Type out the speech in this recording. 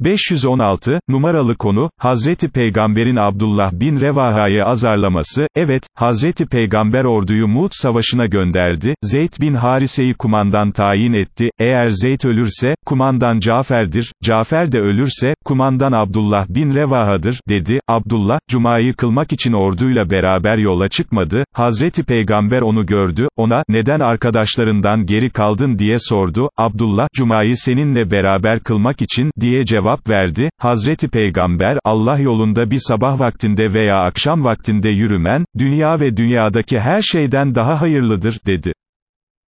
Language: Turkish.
516, numaralı konu, Hazreti Peygamber'in Abdullah bin Revaha'yı azarlaması, evet, Hazreti Peygamber orduyu Mut savaşına gönderdi, Zeyd bin Harise'yi kumandan tayin etti, eğer Zeyd ölürse, kumandan Cafer'dir, Cafer de ölürse, kumandan Abdullah bin Revaha'dır, dedi, Abdullah, Cuma'yı kılmak için orduyla beraber yola çıkmadı, Hazreti Peygamber onu gördü, ona, neden arkadaşlarından geri kaldın? diye sordu, Abdullah, Cuma'yı seninle beraber kılmak için, diye cevap verdi, Hazreti Peygamber, Allah yolunda bir sabah vaktinde veya akşam vaktinde yürümen, dünya ve dünyadaki her şeyden daha hayırlıdır, dedi.